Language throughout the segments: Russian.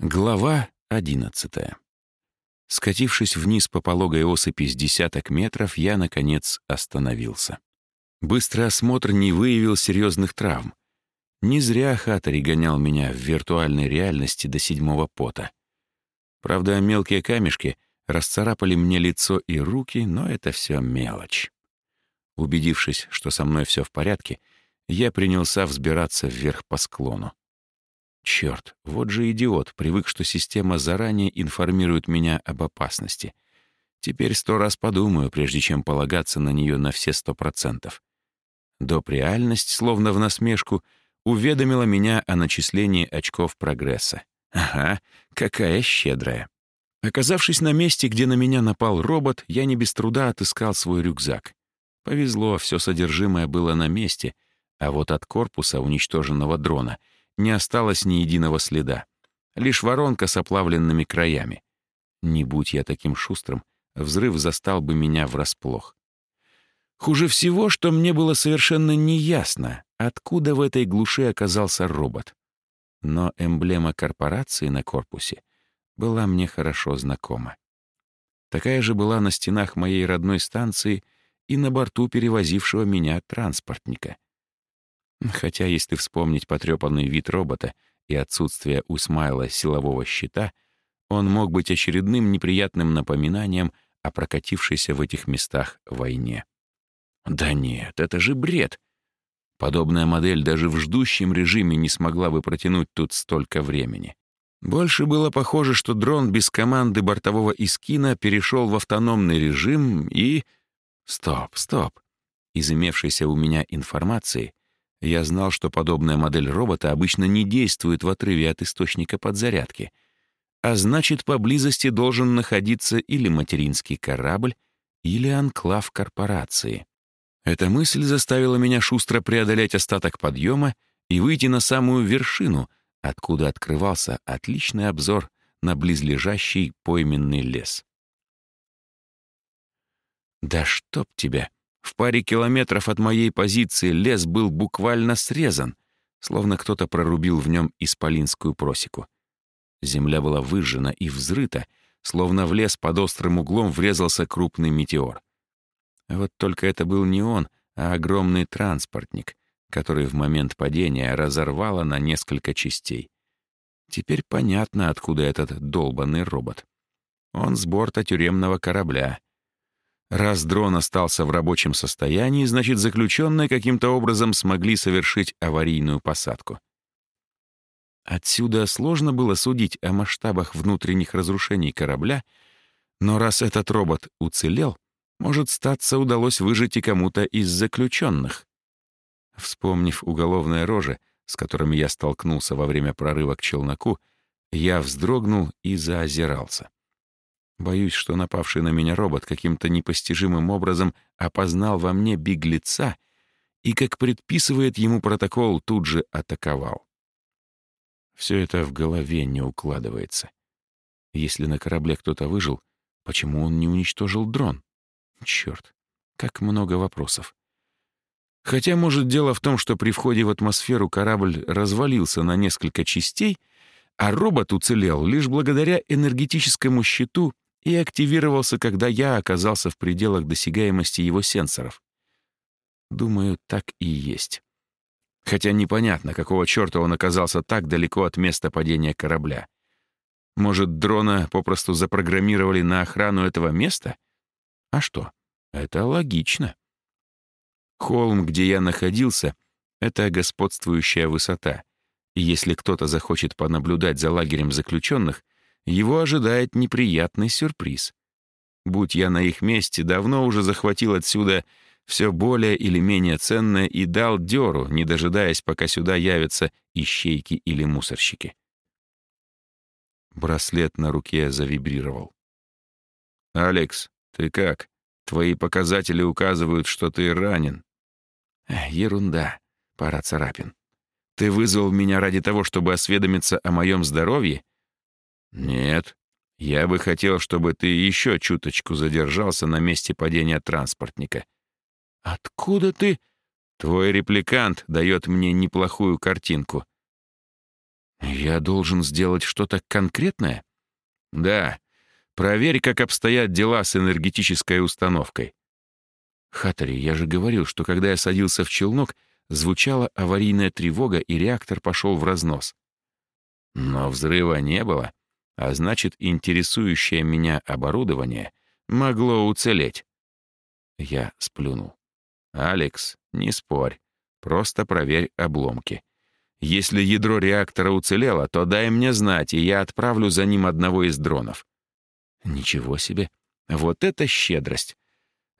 Глава одиннадцатая. Скатившись вниз по пологой осыпи с десяток метров, я, наконец, остановился. Быстрый осмотр не выявил серьезных травм. Не зря Хатари гонял меня в виртуальной реальности до седьмого пота. Правда, мелкие камешки расцарапали мне лицо и руки, но это все мелочь. Убедившись, что со мной все в порядке, я принялся взбираться вверх по склону. Черт, вот же идиот, привык, что система заранее информирует меня об опасности. Теперь сто раз подумаю, прежде чем полагаться на нее на все сто процентов. Доп. реальность, словно в насмешку, уведомила меня о начислении очков прогресса. Ага, какая щедрая. Оказавшись на месте, где на меня напал робот, я не без труда отыскал свой рюкзак. Повезло, все содержимое было на месте, а вот от корпуса уничтоженного дрона — не осталось ни единого следа. Лишь воронка с оплавленными краями. Не будь я таким шустрым, взрыв застал бы меня врасплох. Хуже всего, что мне было совершенно неясно, откуда в этой глуши оказался робот. Но эмблема корпорации на корпусе была мне хорошо знакома. Такая же была на стенах моей родной станции и на борту перевозившего меня транспортника — Хотя, если вспомнить потрепанный вид робота и отсутствие у Смайла силового щита, он мог быть очередным неприятным напоминанием о прокатившейся в этих местах войне. Да нет, это же бред. Подобная модель даже в ждущем режиме не смогла бы протянуть тут столько времени. Больше было похоже, что дрон без команды бортового искина перешел в автономный режим и... Стоп, стоп. Из имевшейся у меня информации я знал, что подобная модель робота обычно не действует в отрыве от источника подзарядки, а значит, поблизости должен находиться или материнский корабль, или анклав корпорации. Эта мысль заставила меня шустро преодолеть остаток подъема и выйти на самую вершину, откуда открывался отличный обзор на близлежащий пойменный лес. «Да чтоб тебя!» В паре километров от моей позиции лес был буквально срезан, словно кто-то прорубил в нем исполинскую просеку. Земля была выжжена и взрыта, словно в лес под острым углом врезался крупный метеор. Вот только это был не он, а огромный транспортник, который в момент падения разорвало на несколько частей. Теперь понятно, откуда этот долбанный робот. Он с борта тюремного корабля, Раз дрон остался в рабочем состоянии, значит, заключенные каким-то образом смогли совершить аварийную посадку. Отсюда сложно было судить о масштабах внутренних разрушений корабля, но раз этот робот уцелел, может, статься удалось выжить и кому-то из заключенных. Вспомнив уголовное роже, с которыми я столкнулся во время прорыва к челноку, я вздрогнул и заозирался. Боюсь, что напавший на меня робот каким-то непостижимым образом опознал во мне беглеца и, как предписывает ему протокол, тут же атаковал. Все это в голове не укладывается. Если на корабле кто-то выжил, почему он не уничтожил дрон? Черт, как много вопросов. Хотя, может, дело в том, что при входе в атмосферу корабль развалился на несколько частей, а робот уцелел лишь благодаря энергетическому щиту и активировался, когда я оказался в пределах досягаемости его сенсоров. Думаю, так и есть. Хотя непонятно, какого черта он оказался так далеко от места падения корабля. Может, дрона попросту запрограммировали на охрану этого места? А что? Это логично. Холм, где я находился, — это господствующая высота. И если кто-то захочет понаблюдать за лагерем заключенных, его ожидает неприятный сюрприз. Будь я на их месте, давно уже захватил отсюда все более или менее ценное и дал дёру, не дожидаясь, пока сюда явятся ищейки или мусорщики. Браслет на руке завибрировал. «Алекс, ты как? Твои показатели указывают, что ты ранен». «Ерунда. Пара царапин. Ты вызвал меня ради того, чтобы осведомиться о моем здоровье? «Нет. Я бы хотел, чтобы ты еще чуточку задержался на месте падения транспортника». «Откуда ты?» «Твой репликант дает мне неплохую картинку». Я должен сделать что-то конкретное? Да. Проверь, как обстоят дела с энергетической установкой. Хаттери, я же говорил, что когда я садился в челнок, звучала аварийная тревога, и реактор пошел в разнос. Но взрыва не было, а значит, интересующее меня оборудование могло уцелеть. Я сплюнул. «Алекс, не спорь, просто проверь обломки. Если ядро реактора уцелело, то дай мне знать, и я отправлю за ним одного из дронов». «Ничего себе! Вот это щедрость!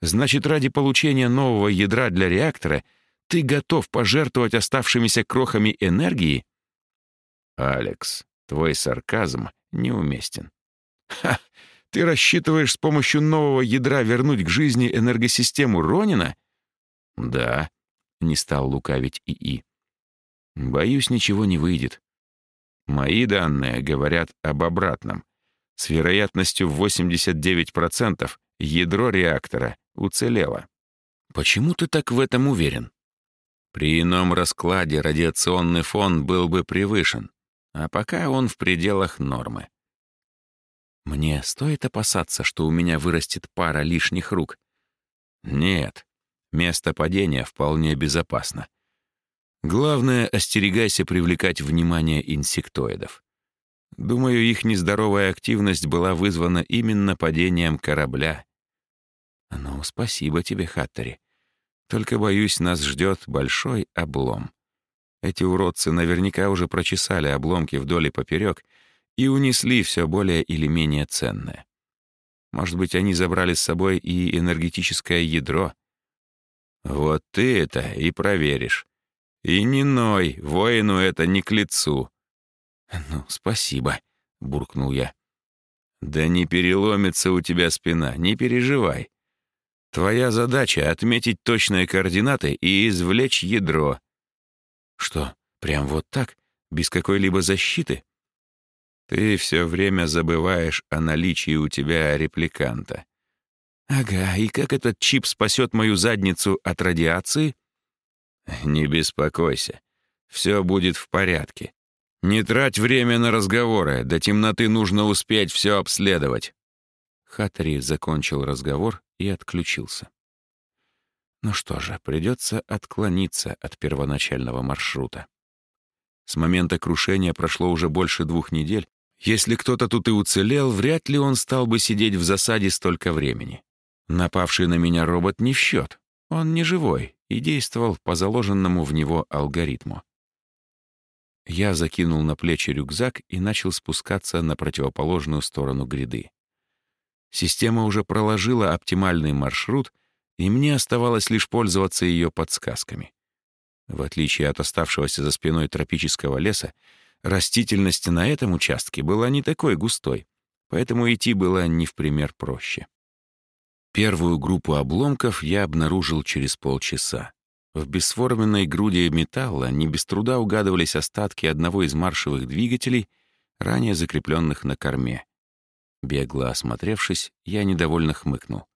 Значит, ради получения нового ядра для реактора ты готов пожертвовать оставшимися крохами энергии? Алекс, твой сарказм неуместен. Ха! Ты рассчитываешь с помощью нового ядра вернуть к жизни энергосистему Ронина? Да, не стал лукавить ИИ. Боюсь, ничего не выйдет. Мои данные говорят об обратном. С вероятностью в 89% ядро реактора уцелела. Почему ты так в этом уверен? При ином раскладе радиационный фон был бы превышен, а пока он в пределах нормы. Мне стоит опасаться, что у меня вырастет пара лишних рук? Нет, место падения вполне безопасно. Главное, остерегайся привлекать внимание инсектоидов. Думаю, их нездоровая активность была вызвана именно падением корабля, «Ну, спасибо тебе, Хаттери. Только, боюсь, нас ждет большой облом. Эти уродцы наверняка уже прочесали обломки вдоль и поперек и унесли все более или менее ценное. Может быть, они забрали с собой и энергетическое ядро? Вот ты это и проверишь. И не ной, воину это не к лицу. «Ну, спасибо», — буркнул я. «Да не переломится у тебя спина, не переживай. Твоя задача — отметить точные координаты и извлечь ядро. Что, прям вот так, без какой-либо защиты? Ты все время забываешь о наличии у тебя репликанта. Ага, и как этот чип спасет мою задницу от радиации? Не беспокойся, все будет в порядке. Не трать время на разговоры, до темноты нужно успеть все обследовать. Хатри закончил разговор и отключился. Ну что же, придется отклониться от первоначального маршрута. С момента крушения прошло уже больше двух недель. Если кто-то тут и уцелел, вряд ли он стал бы сидеть в засаде столько времени. Напавший на меня робот не в счет. Он не живой и действовал по заложенному в него алгоритму. Я закинул на плечи рюкзак и начал спускаться на противоположную сторону гряды. Система уже проложила оптимальный маршрут, и мне оставалось лишь пользоваться ее подсказками. В отличие от оставшегося за спиной тропического леса, растительность на этом участке была не такой густой, поэтому идти было не в пример проще. Первую группу обломков я обнаружил через полчаса. В бесформенной груди металла не без труда угадывались остатки одного из маршевых двигателей, ранее закрепленных на корме. Бегло осмотревшись, я недовольно хмыкнул.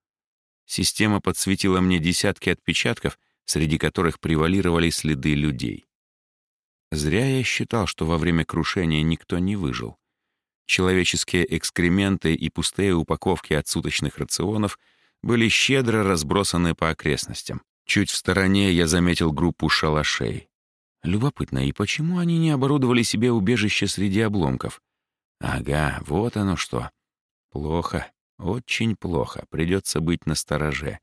Система подсветила мне десятки отпечатков, среди которых превалировали следы людей. Зря я считал, что во время крушения никто не выжил. Человеческие экскременты и пустые упаковки от суточных рационов были щедро разбросаны по окрестностям. Чуть в стороне я заметил группу шалашей. Любопытно, и почему они не оборудовали себе убежище среди обломков? Ага, вот оно что. Плохо, очень плохо, придется быть настороже.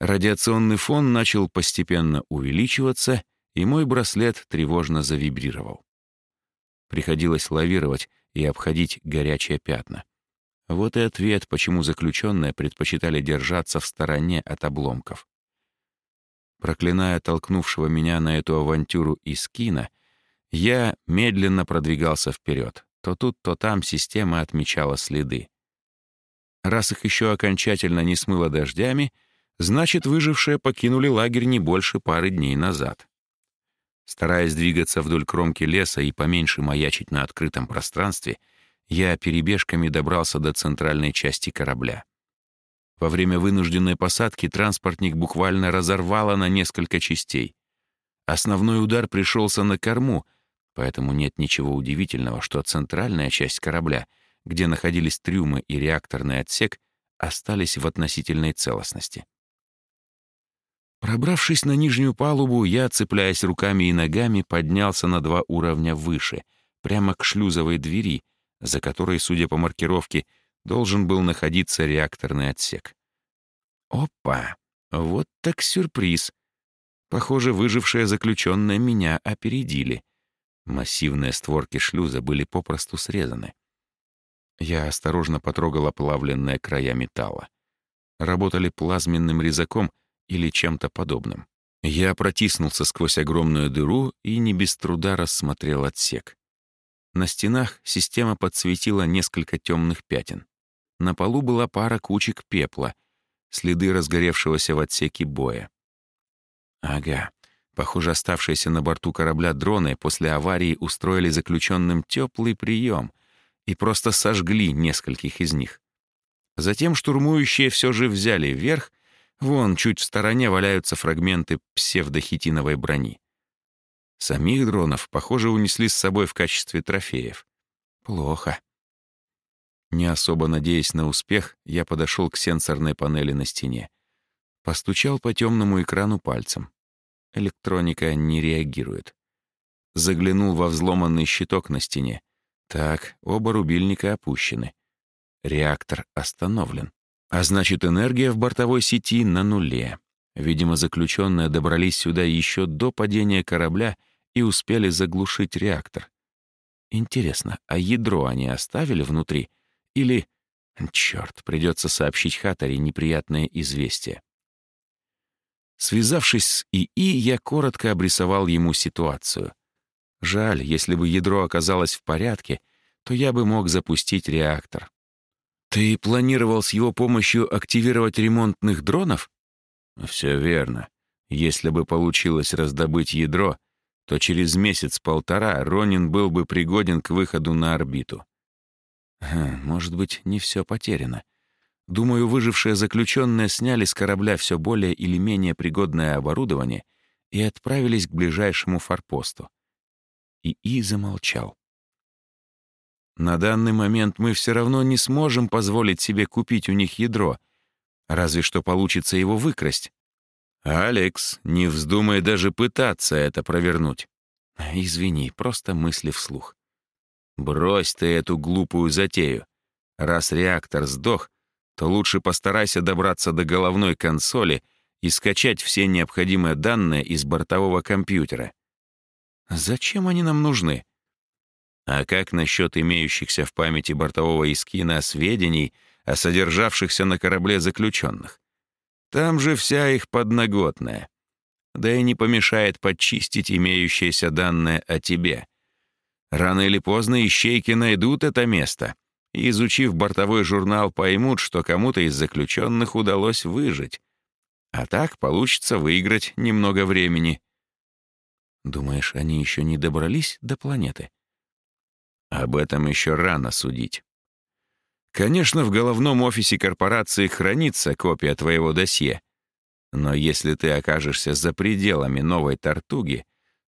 Радиационный фон начал постепенно увеличиваться, и мой браслет тревожно завибрировал. Приходилось лавировать и обходить горячие пятна. Вот и ответ, почему заключенные предпочитали держаться в стороне от обломков. Проклиная толкнувшего меня на эту авантюру из кино, я медленно продвигался вперед. То тут, то там система отмечала следы. Раз их еще окончательно не смыло дождями, значит, выжившие покинули лагерь не больше пары дней назад. Стараясь двигаться вдоль кромки леса и поменьше маячить на открытом пространстве, я перебежками добрался до центральной части корабля. Во время вынужденной посадки транспортник буквально разорвало на несколько частей. Основной удар пришелся на корму — поэтому нет ничего удивительного, что центральная часть корабля, где находились трюмы и реакторный отсек, остались в относительной целостности. Пробравшись на нижнюю палубу, я, цепляясь руками и ногами, поднялся на два уровня выше, прямо к шлюзовой двери, за которой, судя по маркировке, должен был находиться реакторный отсек. Опа! Вот так сюрприз. Похоже, выжившие заключенные меня опередили. Массивные створки шлюза были попросту срезаны. Я осторожно потрогал оплавленные края металла. Работали плазменным резаком или чем-то подобным. Я протиснулся сквозь огромную дыру и не без труда рассмотрел отсек. На стенах система подсветила несколько темных пятен. На полу была пара кучек пепла, следы разгоревшегося в отсеке боя. Ага, похоже, оставшиеся на борту корабля дроны после аварии устроили заключенным теплый прием и просто сожгли нескольких из них. Затем штурмующие все же взяли верх, вон чуть в стороне валяются фрагменты псевдохитиновой брони. Самих дронов, похоже, унесли с собой в качестве трофеев. Плохо. Не особо надеясь на успех, я подошел к сенсорной панели на стене. Постучал по темному экрану пальцем. Электроника не реагирует. Заглянул во взломанный щиток на стене. Так, оба рубильника опущены. Реактор остановлен. А значит, энергия в бортовой сети на нуле. Видимо, заключенные добрались сюда еще до падения корабля и успели заглушить реактор. Интересно, а ядро они оставили внутри? Или... Черт, придется сообщить Хатаре неприятное известие. Связавшись с ИИ, я коротко обрисовал ему ситуацию. Жаль, если бы ядро оказалось в порядке, то я бы мог запустить реактор. Ты планировал с его помощью активировать ремонтных дронов? Все верно. Если бы получилось раздобыть ядро, то через месяц-полтора Ронин был бы пригоден к выходу на орбиту. Хм, может быть, не все потеряно. Думаю, выжившие заключенные сняли с корабля все более или менее пригодное оборудование и отправились к ближайшему форпосту. И И замолчал. На данный момент мы все равно не сможем позволить себе купить у них ядро, разве что получится его выкрасть. «Алекс, не вздумай даже пытаться это провернуть». «Извини, просто мысли вслух». «Брось ты эту глупую затею. Раз реактор сдох, то лучше постарайся добраться до головной консоли и скачать все необходимые данные из бортового компьютера». «Зачем они нам нужны?» «А как насчет имеющихся в памяти бортового эскина сведений о содержавшихся на корабле заключенных? Там же вся их подноготная. Да и не помешает подчистить имеющиеся данные о тебе. Рано или поздно ищейки найдут это место и, изучив бортовой журнал, поймут, что кому-то из заключенных удалось выжить. А так получится выиграть немного времени. Думаешь, они еще не добрались до планеты? Об этом еще рано судить. Конечно, в головном офисе корпорации хранится копия твоего досье. Но если ты окажешься за пределами новой Тартуги,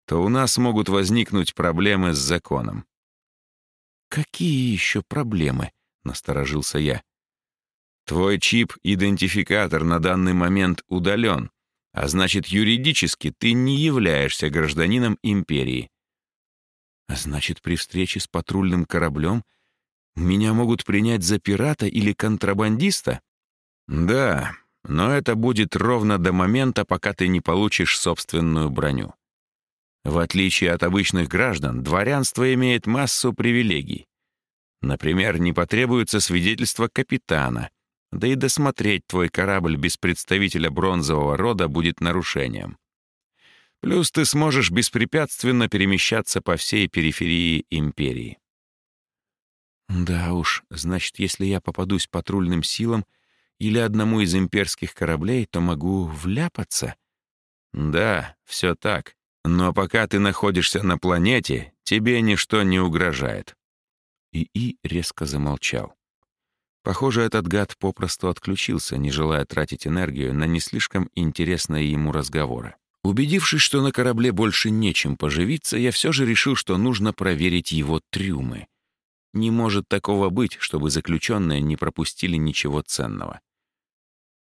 то у нас могут возникнуть проблемы с законом. «Какие еще проблемы?» — насторожился я. «Твой чип-идентификатор на данный момент удален, а значит, юридически ты не являешься гражданином империи. А значит, при встрече с патрульным кораблем — меня могут принять за пирата или контрабандиста? Да, но это будет ровно до момента, пока ты не получишь собственную броню. В отличие от обычных граждан, дворянство имеет массу привилегий. Например, не потребуется свидетельство капитана, да и досмотреть твой корабль без представителя бронзового рода будет нарушением. Плюс ты сможешь беспрепятственно перемещаться по всей периферии империи. Да уж, значит, если я попадусь патрульным силам или одному из имперских кораблей, то могу вляпаться. Да, все так. Но пока ты находишься на планете, тебе ничто не угрожает. ИИ резко замолчал. Похоже, этот гад попросту отключился, не желая тратить энергию на не слишком интересные ему разговоры. Убедившись, что на корабле больше нечем поживиться, я все же решил, что нужно проверить его трюмы. Не может такого быть, чтобы заключенные не пропустили ничего ценного.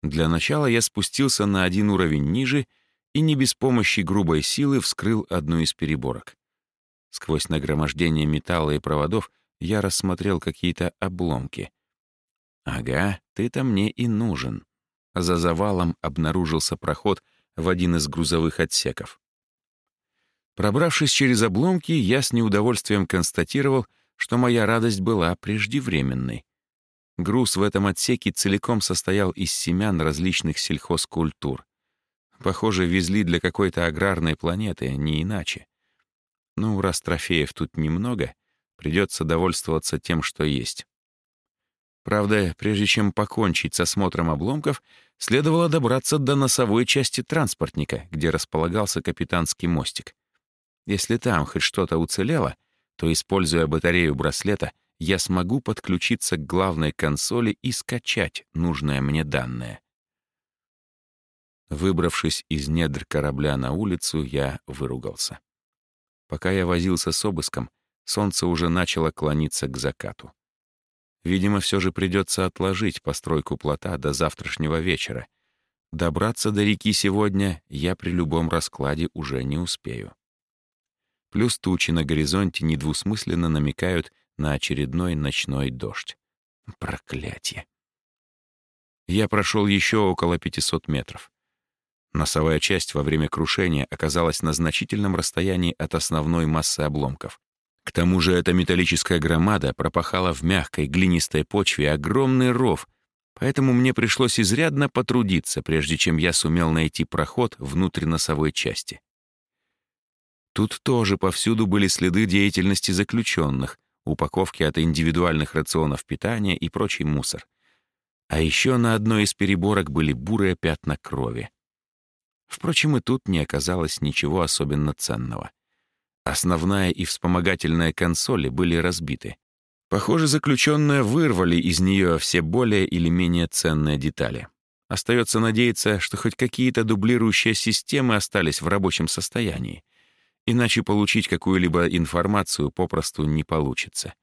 Для начала я спустился на один уровень ниже и не без помощи грубой силы вскрыл одну из переборок. Сквозь нагромождение металла и проводов я рассмотрел какие-то обломки. «Ага, ты-то мне и нужен». За завалом обнаружился проход в один из грузовых отсеков. Пробравшись через обломки, я с неудовольствием констатировал, что моя радость была преждевременной. Груз в этом отсеке целиком состоял из семян различных сельхозкультур. Похоже, везли для какой-то аграрной планеты, не иначе. Ну, раз трофеев тут немного, придется довольствоваться тем, что есть. Правда, прежде чем покончить с осмотром обломков, следовало добраться до носовой части транспортника, где располагался капитанский мостик. Если там хоть что-то уцелело, то, используя батарею браслета, я смогу подключиться к главной консоли и скачать нужное мне данное. Выбравшись из недр корабля на улицу, я выругался. Пока я возился с обыском, солнце уже начало клониться к закату. Видимо, все же придется отложить постройку плота до завтрашнего вечера. Добраться до реки сегодня я при любом раскладе уже не успею. Плюс тучи на горизонте недвусмысленно намекают на очередной ночной дождь. Проклятие. Я прошел еще около 500 метров. Носовая часть во время крушения оказалась на значительном расстоянии от основной массы обломков. К тому же эта металлическая громада пропахала в мягкой глинистой почве огромный ров, поэтому мне пришлось изрядно потрудиться, прежде чем я сумел найти проход внутрь носовой части. Тут тоже повсюду были следы деятельности заключенных, упаковки от индивидуальных рационов питания и прочий мусор. А еще на одной из переборок были бурые пятна крови. Впрочем, и тут не оказалось ничего особенно ценного. Основная и вспомогательная консоли были разбиты. Похоже, заключенные вырвали из нее все более или менее ценные детали. Остается надеяться, что хоть какие-то дублирующие системы остались в рабочем состоянии. Иначе получить какую-либо информацию попросту не получится.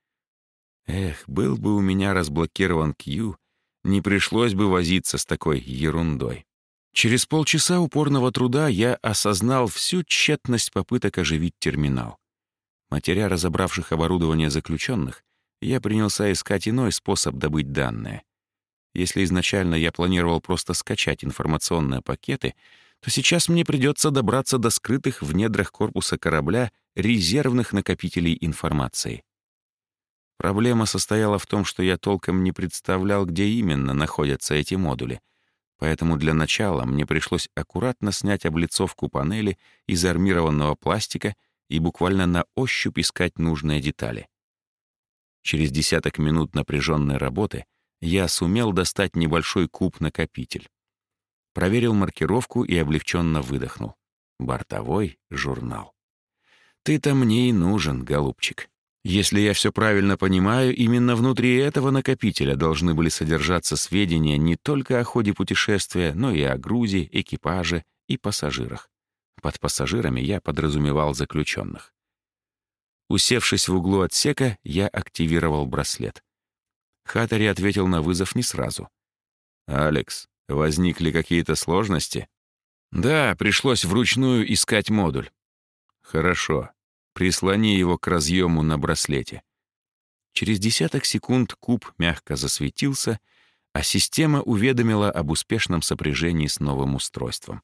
Эх, был бы у меня разблокирован Q, не пришлось бы возиться с такой ерундой. Через полчаса упорного труда я осознал всю тщетность попыток оживить терминал. Матеря разобравших оборудование заключенных, я принялся искать иной способ добыть данные. Если изначально я планировал просто скачать информационные пакеты, то сейчас мне придется добраться до скрытых в недрах корпуса корабля резервных накопителей информации. Проблема состояла в том, что я толком не представлял, где именно находятся эти модули, поэтому для начала мне пришлось аккуратно снять облицовку панели из армированного пластика и буквально на ощупь искать нужные детали. Через десяток минут напряженной работы я сумел достать небольшой куб-накопитель. Проверил маркировку и облегченно выдохнул. Бортовой журнал. «Ты-то мне и нужен, голубчик. Если я все правильно понимаю, именно внутри этого накопителя должны были содержаться сведения не только о ходе путешествия, но и о грузе, экипаже и пассажирах. Под пассажирами я подразумевал заключенных. Усевшись в углу отсека, я активировал браслет. Хаттери ответил на вызов не сразу. «Алекс, Возникли какие-то сложности? Да, пришлось вручную искать модуль. Хорошо. Прислони его к разъему на браслете. Через десяток секунд куб мягко засветился, а система уведомила об успешном сопряжении с новым устройством.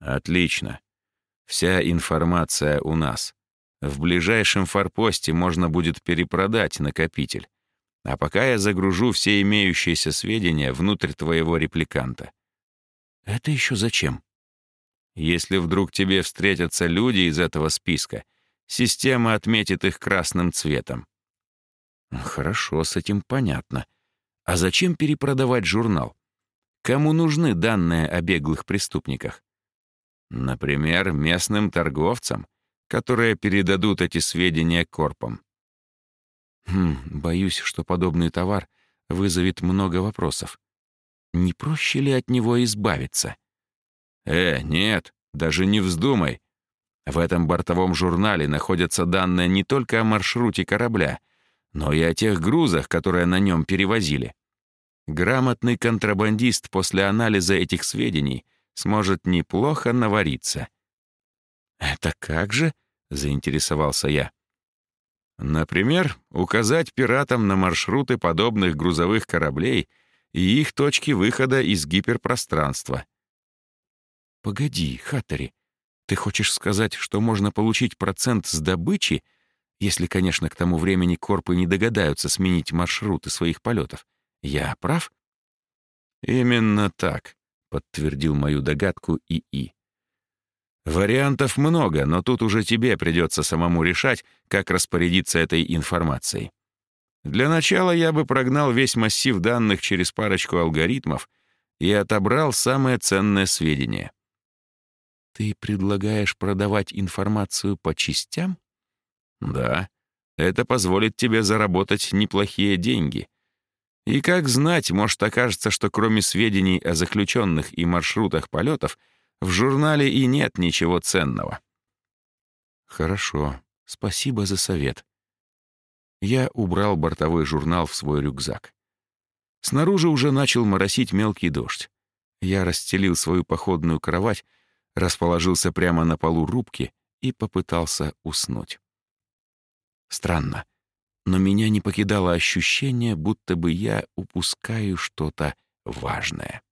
Отлично. Вся информация у нас. В ближайшем форпосте можно будет перепродать накопитель. А пока я загружу все имеющиеся сведения внутрь твоего репликанта. Это еще зачем? Если вдруг тебе встретятся люди из этого списка, система отметит их красным цветом. Хорошо, с этим понятно. А зачем перепродавать журнал? Кому нужны данные о беглых преступниках? Например, местным торговцам, которые передадут эти сведения корпам. Хм, боюсь, что подобный товар вызовет много вопросов. Не проще ли от него избавиться? Э, нет, Даже не вздумай. В этом бортовом журнале находятся данные не только о маршруте корабля, но и о тех грузах, которые на нем перевозили. Грамотный контрабандист после анализа этих сведений сможет неплохо навариться. «Это как же?» — заинтересовался я. Например, указать пиратам на маршруты подобных грузовых кораблей и их точки выхода из гиперпространства. «Погоди, Хаттери, ты хочешь сказать, что можно получить процент с добычи, если, конечно, к тому времени корпы не догадаются сменить маршруты своих полетов? Я прав?» «Именно так», — подтвердил мою догадку ИИ. Вариантов много, но тут уже тебе придется самому решать, как распорядиться этой информацией. Для начала я бы прогнал весь массив данных через парочку алгоритмов и отобрал самые ценные сведения. Ты предлагаешь продавать информацию по частям? Да, это позволит тебе заработать неплохие деньги. И как знать, может окажется, что кроме сведений о заключенных и маршрутах полетов — в журнале и нет ничего ценного. Хорошо, спасибо за совет. Я убрал бортовой журнал в свой рюкзак. Снаружи уже начал моросить мелкий дождь. Я расстелил свою походную кровать, расположился прямо на полу рубки и попытался уснуть. Странно, но меня не покидало ощущение, будто бы я упускаю что-то важное.